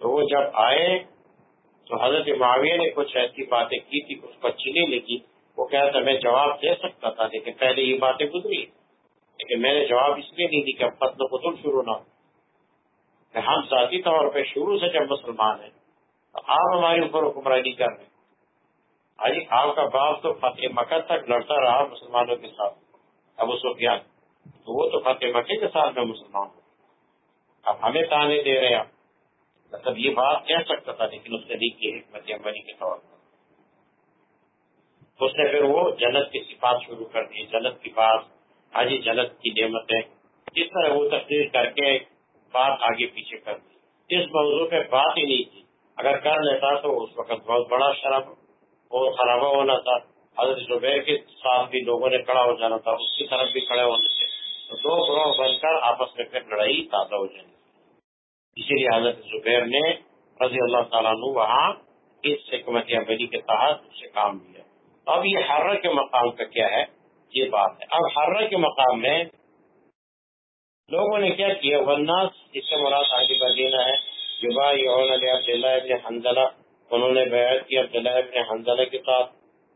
تو وہ جب آئے تو حضرت معاویہ نے کچھ ایسی باتیں کی تھی اس کو اچھی نہیں لگی۔ وہ کہا تھا، میں جواب دے سکتا تھا، لیکن پہلے یہ باتیں گزری۔ لیکن میں نے جواب اس لیے نہیں دی کہ اب قتل قتل شروع نہ ہو۔ ہم ذاتی طور پہ شروع سے جب مسلمان ہیں، تو آپ ہمارے اوپر حکمرانی کر رہے ہیں۔ آپ کا باپ تو فتح مکہ تک لڑتا رہا مسلمانوں کے ساتھ، ابو سفیان۔ تو وہ تو فتح مکے کے ساتھ میں مسلمان ہوں۔ اب ہمیں تانے دے رہے ہیں مطلب یہ بات کہہ سکتا تھا لیکن اس نے نہیں کی حکمت عملی کے طور پر۔ اس نے پھر وہ جنت کی صفات شروع کر دی۔ جنت کی بات، حاجی جنت کی نعمتیں۔ جس طرح وہ تقریر کر کے بات آگے پیچھے کر دی۔ اس موضوع پہ بات ہی نہیں کی اگر کر لیتا تو اس وقت بہت بڑا شراب وہ خرابہ ہونا تھا۔ حضرت زبیر کے ساتھ بھی لوگوں نے کھڑا ہو جانا تھا، اس کی طرف بھی کھڑے ہونے تھے تو دو گروہ بن کر آپس میں پھر لڑائی تازہ ہو جائے اسی لیے حضرت زبیر نے رضی اللہ تعالیٰ عنہ وہاں اس حکمت عملی کے تحت اسے کام دیا اب یہ ہر کے مقام کا کیا ہے؟ یہ بات ہے۔ اب ہر کے مقام میں لوگوں نے کیا کیا؟ ورناس اس سے مراد آگے بڑھ دینا ہے جبا علیہ عبداللہ ابن حنزلہ۔ انہوں نے بیعت کی عبداللہ ابن حنزلہ کے ساتھ۔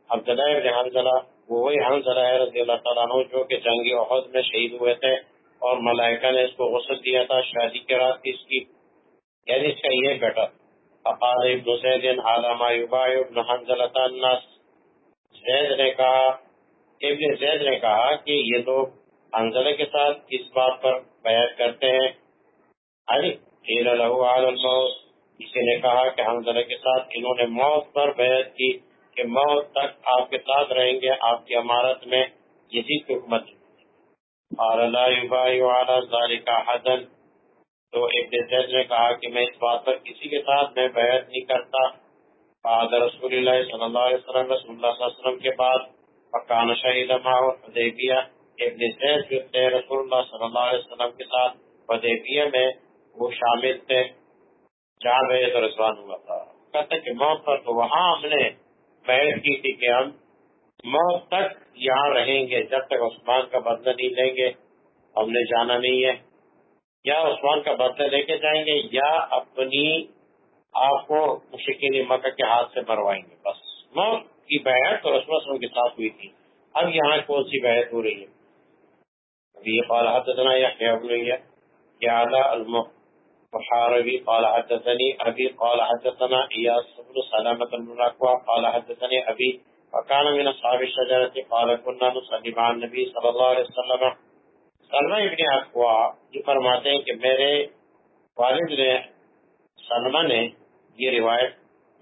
عبداللہ ابن حنزلہ، وہ وہی حنزلہ ہے رضی اللہ تعالیٰ عنہ، جو کہ جنگی عہد میں شہید ہوئے تھے۔ اور ملائکہ نے اس کو غسل دیا تھا، شادی کے رات کی اس کی۔ یعنی اس کا یہ بیٹا۔ اقال ابن زید علامہ یبا ابن حنزلہ الناس. زید نے کہا، ابن زید نے کہا کہ یہ لوگ حنزلہ کے ساتھ اس بات پر بیعت کرتے ہیں۔ قیل له آل الموت۔ کسی نے کہا کہ حنزلہ کے ساتھ انہوں نے موت پر بیعت کی کہ موت تک آپ کے ساتھ رہیں گے، آپ کی عمارت میں یہی حکمت۔ اور اللہ کا حدن۔ تو ابن زید نے کہا کہ میں اس بات پر کسی کے ساتھ میں بیعت نہیں کرتا۔ بعد رسول اللہ صلی اللہ علیہ وسلم، رسول اللہ صلی اللہ علیہ وسلم کے بعد فکان شہید حدیبیہ۔ ابن زید جو تھے، رسول اللہ صلی اللہ علیہ وسلم کے ساتھ حدیبیہ میں، وہ شامل تھے۔ جہاں میں تو رسوان ہوا تھا۔ کہتے کہ موت پر تو وہاں ہم نے بحث کی تھی کہ ہم موت تک یہاں رہیں گے، جب تک عثمان کا بدلہ نہیں لیں گے، ہم نے جانا نہیں ہے۔ یا عثمان کا بدلہ لے کے جائیں گے یا اپنی آپ کو مشکل مکہ کے ہاتھ سے مروائیں گے۔ بس موت کی بیعت اور عثمان رسم کے ساتھ ہوئی تھی۔ اب یہاں کون سی بیعت ہو رہی ہے؟ ابھی یہ قال حدثنا يحيى بن يعلى المحاربي قال حدثني ابي قال حدثنا اياس بن سلامة بن ركوع قال حدثني ابي وكان من اصحاب الشجرة قال كنا نصلي مع النبي صلى الله عليه وسلم سلمہ ابن اقوا یہ فرماتے ہیں کہ میرے والد نے، سلمہ نے یہ روایت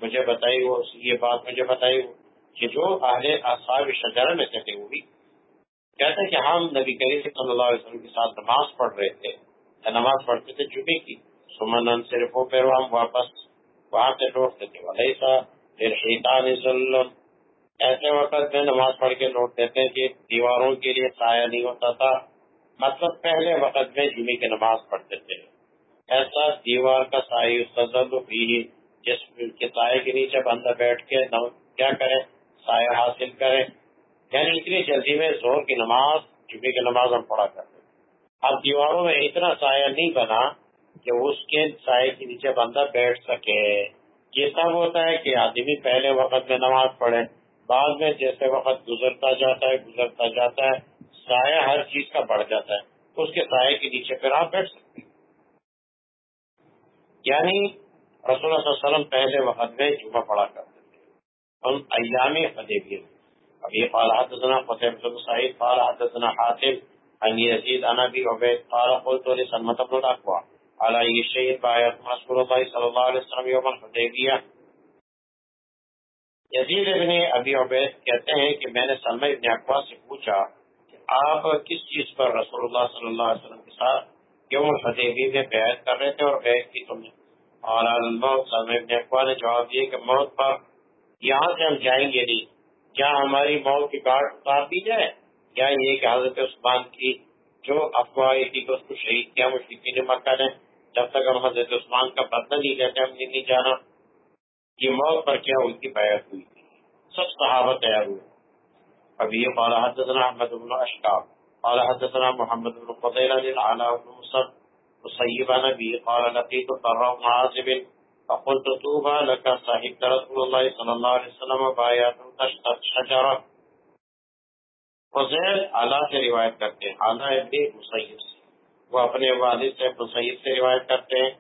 مجھے بتائی، وہ یہ بات مجھے بتائی ہو کہ جو اہل اصحاب شجرہ میں سے تھے وہ بھی۔ کہتے ہیں کہ ہم نبی کریم صلی اللہ علیہ وسلم کے ساتھ نماز پڑھ رہے تھے نماز پڑھتے تھے جمعے کی۔ سمن صرف ہو پھر ہم واپس، وہاں سے لوٹتے تھے۔ ولیسا پھر شیطان ظلم ایسے وقت میں نماز پڑھ کے لوٹ دیتے کہ دیواروں کے لیے سایہ نہیں ہوتا تھا۔ مطلب پہلے وقت میں جمعے کی نماز پڑھتے تھے۔ ایسا دیوار کا سائے جس کے سائے کے نیچے بندہ بیٹھ کے کیا کرے؟ سایہ حاصل کرے۔ یعنی اتنی جلدی میں زور کی نماز جمعے کی نماز ہم پڑھا کرتے اب دیواروں میں اتنا سایہ نہیں بنا کہ اس کے سائے کے نیچے بندہ بیٹھ سکے۔ یہ سب ہوتا ہے کہ آدمی پہلے وقت میں نماز پڑھے۔ بعد میں جیسے وقت گزرتا جاتا ہے، گزرتا جاتا ہے، سایہ ہر چیز کا بڑھ جاتا ہے۔ اس کے سائے کے نیچے پھر آپ بیٹھ سکتے ہیں۔ یعنی رسول اللہ صلی اللہ علیہ وسلم پہلے وقت میں جمعہ پڑا کرتے تھے۔ ہم ایام حدیبیہ۔ اب یہ قال حدثنا فتح بن سعید، قال حدثنا حاتم ان یزید انا بی عبید، قال قلت لسلمة بن الاقوى۔ على اي شيء بايت رسول الله صلى الله عليه وسلم يوم الحدیبیہ۔ یزید ابن ابی عبید کہتے ہیں کہ میں نے سلمہ ابن اقوا سے پوچھا کہ آپ کس چیز پر رسول اللہ صلی اللہ علیہ وسلم کے ساتھ یوم الحدیبی میں بیعت کر رہے تھے اور بیعت کی تم نے؟ اور الموت ابن اقبال نے جواب دیا کہ موت پر یہاں سے ہم جائیں گے نہیں۔ کیا ہماری موت کی کارڈ اتار دی جائے یا یہ کہ حضرت عثمان کی جو افواہ تھی کہ اس کو شہید کیا مشرقی نے مکہ نے جب تک ہم حضرت عثمان کا بدلہ نہیں لیتے، ہم نہیں جانا۔ یہ موت پر کیا ان کی بیعت ہوئی تھی۔ سب صحابہ تیار ہوئے۔ ابھی یہ قال حدثنا احمد بن اشکاب قال حدثنا محمد بن قطيلة عن علاء بن مصر وصيبا نبي قال لقيت الضراء بن عازب، فقلت طوبى لك صاحب رسول الله صلى الله عليه وسلم بايات تشتت شجرة وزیر اعلیٰ سے روایت کرتے ہیں، اعلیٰ ابن مسیب سے۔ وہ اپنے والد سے مسیب سے روایت کرتے ہیں۔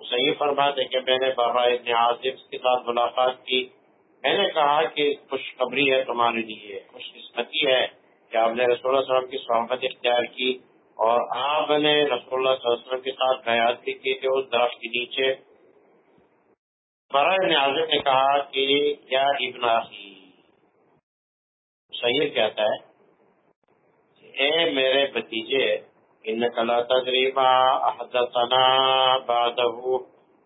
مسیب فرماتے کہ میں نے برا ابن عاصف کے ساتھ ملاقات کی۔ میں نے کہا کہ خوشخبری ہے تمہارے لیے، خوش قسمتی ہے کہ آپ نے رسول اللہ علیہ وسلم کی صحبت اختیار کی اور آپ نے رسول اللہ صلی اللہ علیہ وسلم کے ساتھ بیعت بھی کی کہ اس درخت کے نیچے۔ برائے ناظر نے کہا کہ کیا ابن آخی صحیح کہتا ہے اے میرے بتیجے ان کلا تجریبہ حدثنا بعدہ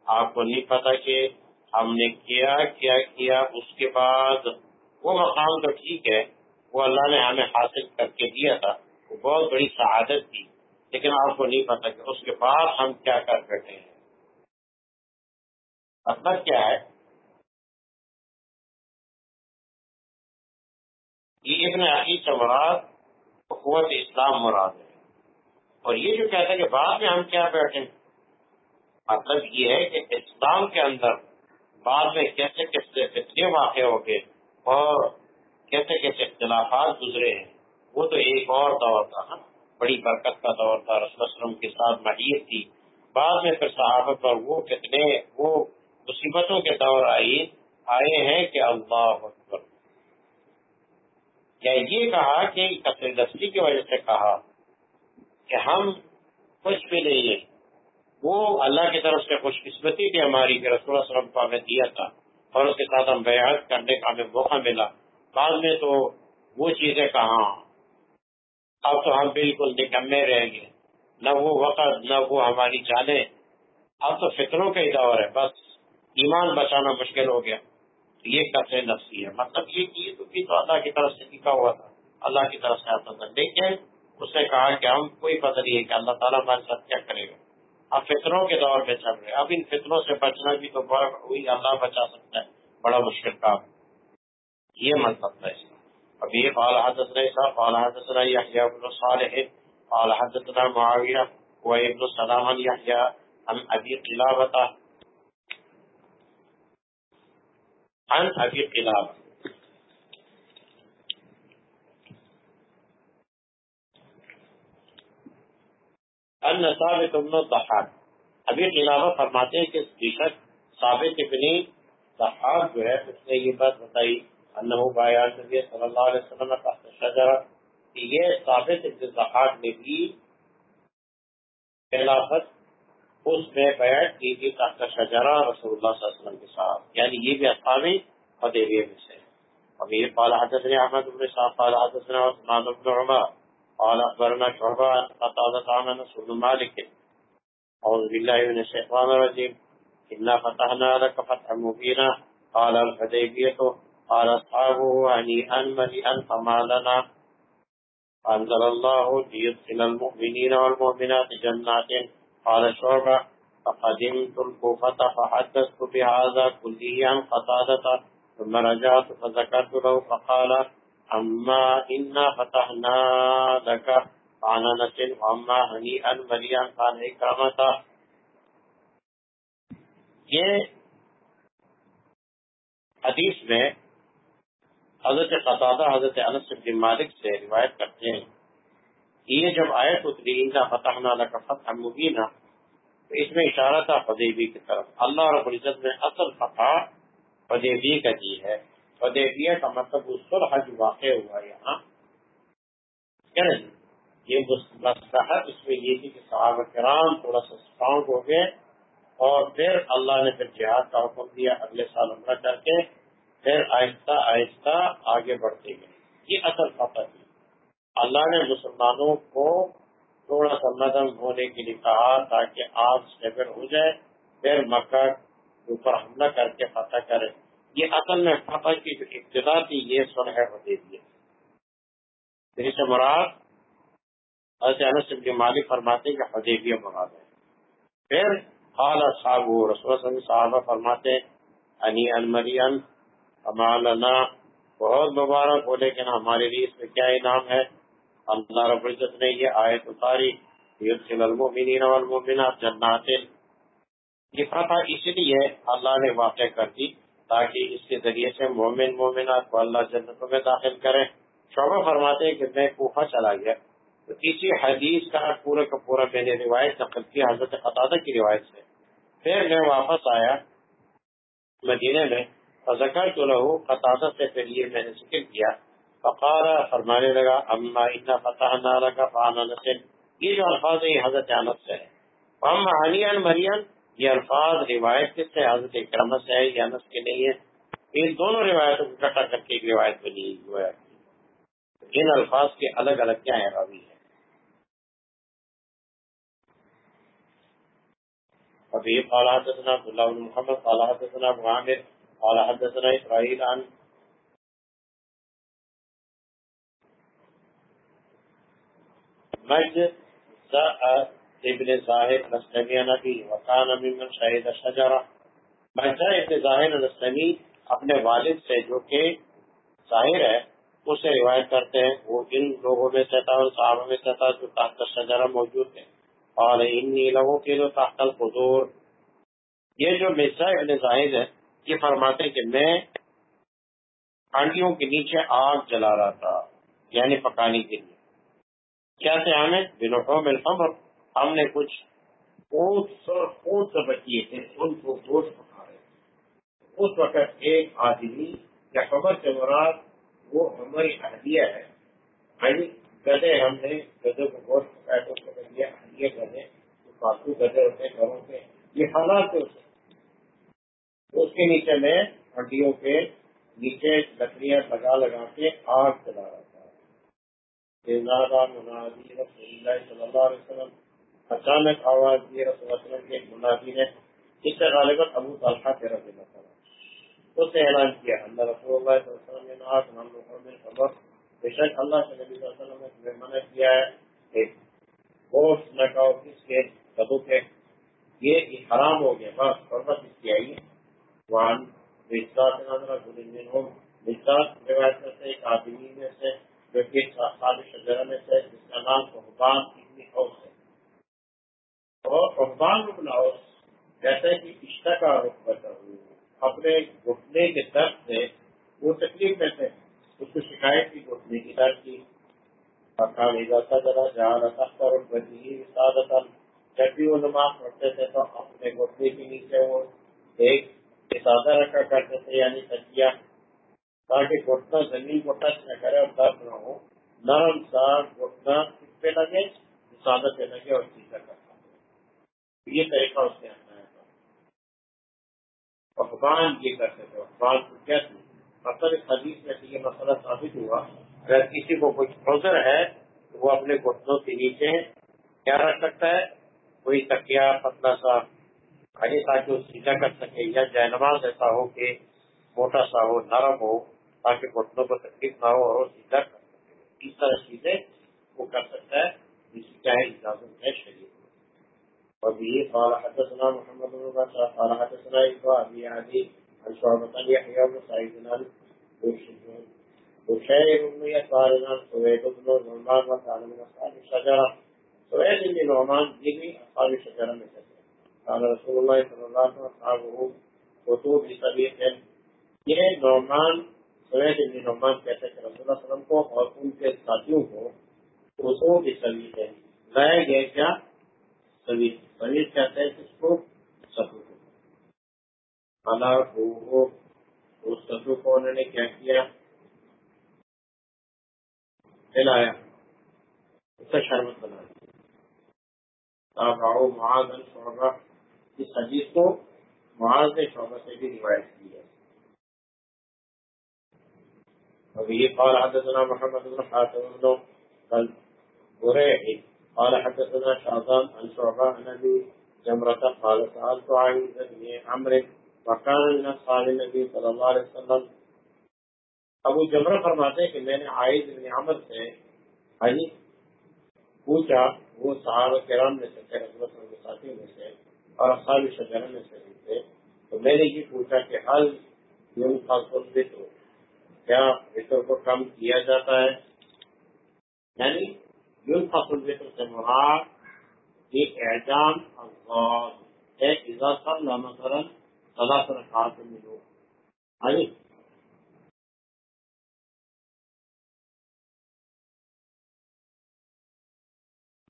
آپ کو نہیں پتا کہ ہم نے کیا کیا کیا اس کے بعد۔ وہ مقام تو ٹھیک ہے۔ وہ اللہ نے ہمیں حاصل کر کے دیا تھا۔ وہ بہت بڑی سعادت تھی۔ لیکن آپ کو نہیں پتا کہ اس کے بعد ہم کیا کر بیٹھے ہیں۔ مطلب کیا ہے؟ یہ ابن عقیق سے مراد قوت اسلام مراد ہے۔ اور یہ جو کہتا ہے کہ بعد میں ہم کیا بیٹھے مطلب یہ ہے کہ اسلام کے اندر بعد میں کیسے کیسے کتنے واقع ہو گئے اور کیسے کیسے اختلافات گزرے ہیں؟ وہ تو ایک اور دور تھا نا، بڑی برکت کا دور تھا، رسول وسلم کے ساتھ مہیر تھی۔ بعد میں پھر صحابت پر وہ کتنے، وہ مصیبتوں کے دور آئی آئے ہیں کہ اللہ اکبر۔ کیا یہ کہا کہ قطر دستی کی وجہ سے کہا کہ ہم کچھ بھی نہیں ہیں وہ اللہ کی طرف سے خوش قسمتی تھی ہماری کہ رسول اللہ وسلم کو ہمیں دیا تھا اور اس کے ساتھ ہم بیعت کرنے کا ہمیں موقع ملا۔ بعد میں تو وہ چیزیں کہاں۔ اب تو ہم بالکل نکمے رہیں گے نہ وہ وقت نہ وہ ہماری جانیں۔ اب تو فطروں کا ہی دور ہے۔ بس ایمان بچانا مشکل ہو گیا۔ یہ قطع نفسی ہے۔ مطلب یہ کہ تو, تو اللہ کی طرف سے لکھا ہوا تھا۔ اللہ کی طرف سے آتا تھا۔ لیکن اس نے کہا کہ ہم کوئی پتہ نہیں ہے کہ اللہ تعالیٰ ہمارے ساتھ کیا کرے گا۔ اب فطروں کے دور میں چل رہے اب ان فطروں سے بچنا بھی تو بڑا وہی اللہ بچا سکتا ہے۔ بڑا مشکل کام یہ مطلب تھا اس کا۔ اب یہ قال حدثنا عیسیٰ، قال حدثنا یحییٰ بن صالح، قال حدثنا معاویہ و ابن سلام یحییٰ عن ابی قلابتہ عن ابی قلابہ ان ثابت ابن الضحاک۔ ابھی خلافہ فرماتے ہیں کہ بیشک ثابت ابن ضحاک جو ہے، اس نے یہ بات بتائی، انہو بایان نبی صلی اللہ علیہ وسلم تحت شجرہ کہ یہ ثابت ابن ضحاک نے بھی خلافت اس میں بیعت کی تھی تحت شجرہ رسول اللہ صلی اللہ علیہ وسلم کے ساتھ۔ یعنی یہ بھی اصحابی حدیبیہ میں سے۔ ابھی قال حدثني احمد بن صاحب قال حدثنا عثمان بن عمر۔ قال أخبرنا شعبان قطادة عن انس بن مالك. أعوذ بالله من الشيطان الرجيم. إنا فتحنا لك فتحا مبينا. قال الحديبية. قال أصحابه هنيئا مليئا فما لنا أنزل الله ليدخل المؤمنين والمؤمنات جنات. قال شعبة فقدمت الكوفة فحدثت بهذا كله عن قطادة ثم رجعت فذكرت له فقال اما انا فتحنا لك عن انس واما هنيئا مريا قال اكرمتا یہ حدیث میں حضرت قطادہ، حضرت انس بن مالک سے روایت کرتے ہیں یہ جب آیت اتری انا فتحنا لك فتحا مبینا تو اس میں اشارہ تھا حدیبی کی طرف۔ اللہ رب العزت نے اصل فتح حدیبی کا دی ہے۔ حدیبیہ کا مطلب اس پر حج واقع ہوا یہاں۔ یہ مستحق اس میں یہ تھی کہ صحابہ کرام تھوڑا سا اسٹرانگ ہو گئے اور پھر اللہ نے پھر جہاد کا حکم دیا، اگلے سال عمرہ کر کے پھر آہستہ آہستہ آگے بڑھتے گئے۔ یہ اصل فتح تھی۔ اللہ نے مسلمانوں کو تھوڑا سا نظم ہونے کے لیے کہا تاکہ آپ اسٹیبل ہو جائے۔ پھر مکہ اوپر حملہ کر کے فتح کرے یہ اصل میں فتح کی جو ابتدا تھی، یہ سلح حدیبیہ۔ جس سے مراد حضرت انس بن مالک فرماتے ہیں کہ حدیبیہ مراد ہے پھر قال اصحاب رسول صلی اللہ علیہ صحابہ فرماتے انی ان مریم امالنا بہت مبارک ہو، لیکن ہمارے لیے اس میں کیا انعام ہے؟ اللہ رب العزت نے یہ آیت اتاری، یدخل المؤمنین والمؤمنات جنات. یہ فتح اسی لیے اللہ نے واقع کر دی تاکہ اس کے ذریعے سے مومن مومنات کو اللہ جنتوں میں داخل کرے شعبہ فرماتے ہیں کہ میں کوفہ چلا گیا۔ تو اسی حدیث کا پورے کا پورا میں نے روایت نقل کی، حضرت قطادہ کی روایت سے۔ پھر میں واپس آیا مدینے میں ذکر تو لہو قطادہ سے پھر یہ میں نے ذکر کیا۔ فقارا فرمانے لگا، اما اتنا فتح نہ لگا فانا نسل۔ یہ جو الفاظ ہے حضرت انس سے ہے اما علی مریم یہ الفاظ روایت کس سے حضرت کرم سے ہے یا انس کے نہیں ہے ان دونوں روایتوں کو اکٹھا کر کے ایک روایت بنی ہوئی ہے۔ ان الفاظ کے الگ الگ کیا ہے راوی؟ ہے ابھی قال حدثنا عبد الله بن محمد، قال حدثنا ابو عامر، قال حدثنا اسرائيل عن مجد ابن ظاهر الاسلمي نبي وكان ممن شهد الشجرة مجد ابن ظاهر الاسلمي اپنے والد سے جو کہ ظاہر ہے، اسے روایت کرتے ہیں، وہ ان لوگوں میں سے تھا اور صحابہ میں سے تھا جو تحت شجرہ موجود تھے۔ اور انی لوگوں کے جو تحت القدور۔ یہ جو مرزا ابن زاہد ہے، یہ فرماتے ہیں کہ میں آنٹیوں کے نیچے آگ جلا رہا تھا یعنی پکانے کے لیے۔ کیا تھے ہمیں بنو میں ہم نے کچھ بچیے تھے، ان کو گوشت پکا رہے اس وقت ایک آدمی یا خبر سے مراد، وہ ہماری اہلیہ ہے۔ یعنی گدے ہم نے، گدے کو گوشت پکایا تو اس پکڑ لیا اہلیہ گدے پاسو گدے ہوتے ہیں، گھروں کے، یہ حالات اس کے نیچے میں ہڈیوں کے نیچے لکڑیاں لگا لگا کے آگ چلا رہا تھا۔ منادی رسول اللہ صلی اللہ علیہ وسلم۔ اچانک آواز دی رسول اللہ وسلم کے ایک منادی نے اس سے غالباً ابو طالحہ کے رضی اللہ تعالیٰ اس نے اعلان کیا اللہ رسول اللہ صلی اللہ علیہ وسلم نے نہا کہ ہم لوگوں میں خبر، بے شک اللہ کے نبی صلی اللہ علیہ وسلم نے تمہیں منع کیا ہے، کہ گوشت نہ کھاؤ کس کے کدو کے۔ یہ حرام ہو گیا، بس فرمت اس کی آئی وان بسات نظر منهم بسات روایت میں سے ایک آدمی میں سے، جو کہ صاحب شجرہ میں سے، جس کا نام قربان ابن اور قربان ابن اوس کہتے کہ اشتہ کا رخ بتا اپنے گھٹنے کے درد سے وہ تکلیف میں تھے اس کو شکایت کی گھٹنے کی درد کی۔ جب بھی وہ نماز پڑھتے تھے تو اپنے گھٹنے کے نیچے وہ ایک سادہ رکھا کرتے تھے یعنی تجیہ تاکہ گھٹنا زمین کو ٹچ نہ کرے اور درد نہ ہو۔ نرم سا گھٹنا کس پہ لگے سادہ پہ لگے اور سیدھا کرتا یہ طریقہ اس نے اپنایا تھا۔ افغان یہ کرتے تھے، افغان کو کیا تھی اس حدیث میں یہ مسئلہ ثابت ہوا، اگر کسی کو کچھ فوزر ہے تو وہ اپنے گھٹنوں کے نیچے کیا رکھ سکتا ہے؟ کوئی تکیا پتلا سا کھڑے تاکہ وہ سیدھا کر سکے یا جینماز ایسا ہو کہ موٹا سا ہو، نرم ہو، تاکہ گھٹنوں کو تکلیف نہ ہو اور سیدھا کر سکے۔ اس طرح چیزیں وہ کر سکتا ہے، جس کی چاہے اجازت ہے شریف وبه قال حدثنا محمد بن بشر قال حدثنا ابي عدي عن شعبة يحيى بن سعيد بشير بن يسار، عن سويد بن نعمان وكان من اصحاب الشجرة. سويد بن نعمان بن اصحاب الشجرة من قال رسول اللہ صلی اللہ علیہ وسلم خطوب لطبیعت یہ نعمان سوید ابن نعمان کہتے ہیں کہ رسول اللہ علیہ وسلم کو اور ان کے ساتھیوں کو خطوب لطبیعت ہے لائے گئے کیا؟ سوید سوید کہتے ہیں کس کو ستو کو کالا کو اس ستو کو انہوں نے کیا کیا؟ کھلایا اس کا شربت بنا دیا۔ معاذ شعبہ اس حدیث کو معاذ نے شعبہ سے بھی روایت کی ہے۔ وبه قال حدثنا محمد بن حاتم بن البريحي قال حدثنا شعبان عن شعبة عن ابي جمرة قال سألت عن بن عمرو وكان من اصحاب النبي صلى الله عليه وسلم. ابو جمرہ فرماتے ہیں کہ میں نے عائد بن عمر سے حجی پوچھا، وہ صحابہ کرام میں سے رسول اللہ کے ساتھی میں سے، اور اصحاب شجرہ میں سے تھے، تو میں نے یہ پوچھا کہ حل یوں فاصل بتر کیا بطر کو کم کیا جاتا ہے؟ یعنی یوں فاصل بطر سے مراد یہ اعجام اور ہے۔ اضافہ لانا کرن سلا کر خاص ملو آئیے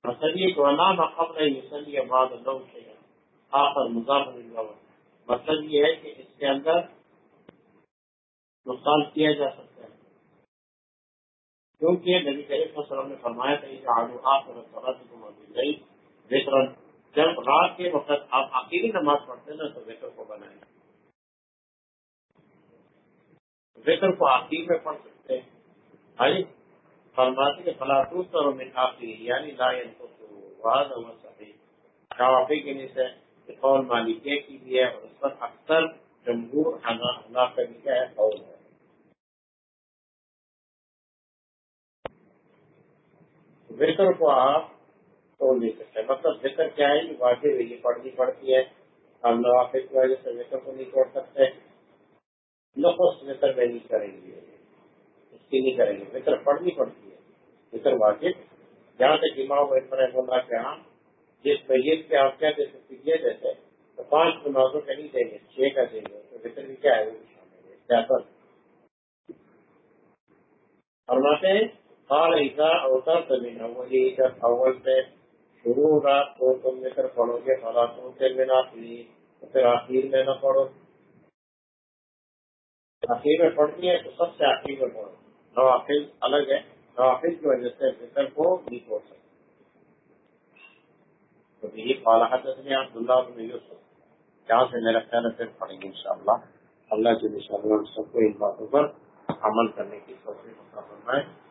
مسئلے کو نام قبل یسلی بعد لو سے آخر مضاف مطلب یہ ہے کہ اس کے اندر نقصان کیا جا سکتا ہے۔ کیونکہ نبی کریم صلی اللہ علیہ وسلم نے فرمایا تھا کہ آلو آپ گئی وطرن جب رات کے وقت آپ اکیلی نماز پڑھتے نا، تو وطر کو بنائیں۔ وطر کو آخر میں پڑھ سکتے ہیں۔ ہائی فرماتے کہ فلاطوس اور مٹھاپی یعنی لا کو واضح اور صحیح کافی کے نیچے قول مالکے کی بھی ہے اور اس پر اکثر جمہور اللہ کا بھی ہے، قول ہے۔ ذکر کو آپ توڑ نہیں سکتے مطلب ذکر کیا ہے کہ واقعی یہ پڑھنی پڑتی ہے۔ ہم نوافق کی وجہ سے ذکر کو نہیں توڑ سکتے۔ نقص ذکر میں نہیں کریں گے۔ اس کی نہیں کریں گے۔ ذکر پڑھنی پڑتی ہے۔ ذکر واقف جہاں تک امام رحم اللہ کے ہاں جس میت کے آپ کیا دے سکتے یہ دیتے تو پانچ نمازوں کا نہیں دیں گے، چھ کا دیں گے۔ تو ذکر بھی کیا ہے؟ وہ شامل ہے۔ فرماتے ہیں قال اذا اوترت من اولی جب اول سے شروع رات کو تم ذکر پڑھو گے فلا سوچے من آخری تو پھر آخر میں نہ پڑھو۔ آخر میں پڑھتی ہے تو سب سے آخر میں پڑھو۔ نوافل الگ ہے۔ نوافل کی وجہ سے ذکر کو نہیں پڑھ سکتے تو یہی قال حدثني عبد الله بن يوسف جہاں سے میرا خیال ہے پھر پڑھیں گے انشاءاللہ۔ اللہ جل شاء سب کو ان باتوں پر عمل کرنے کی کوشش فرمائے۔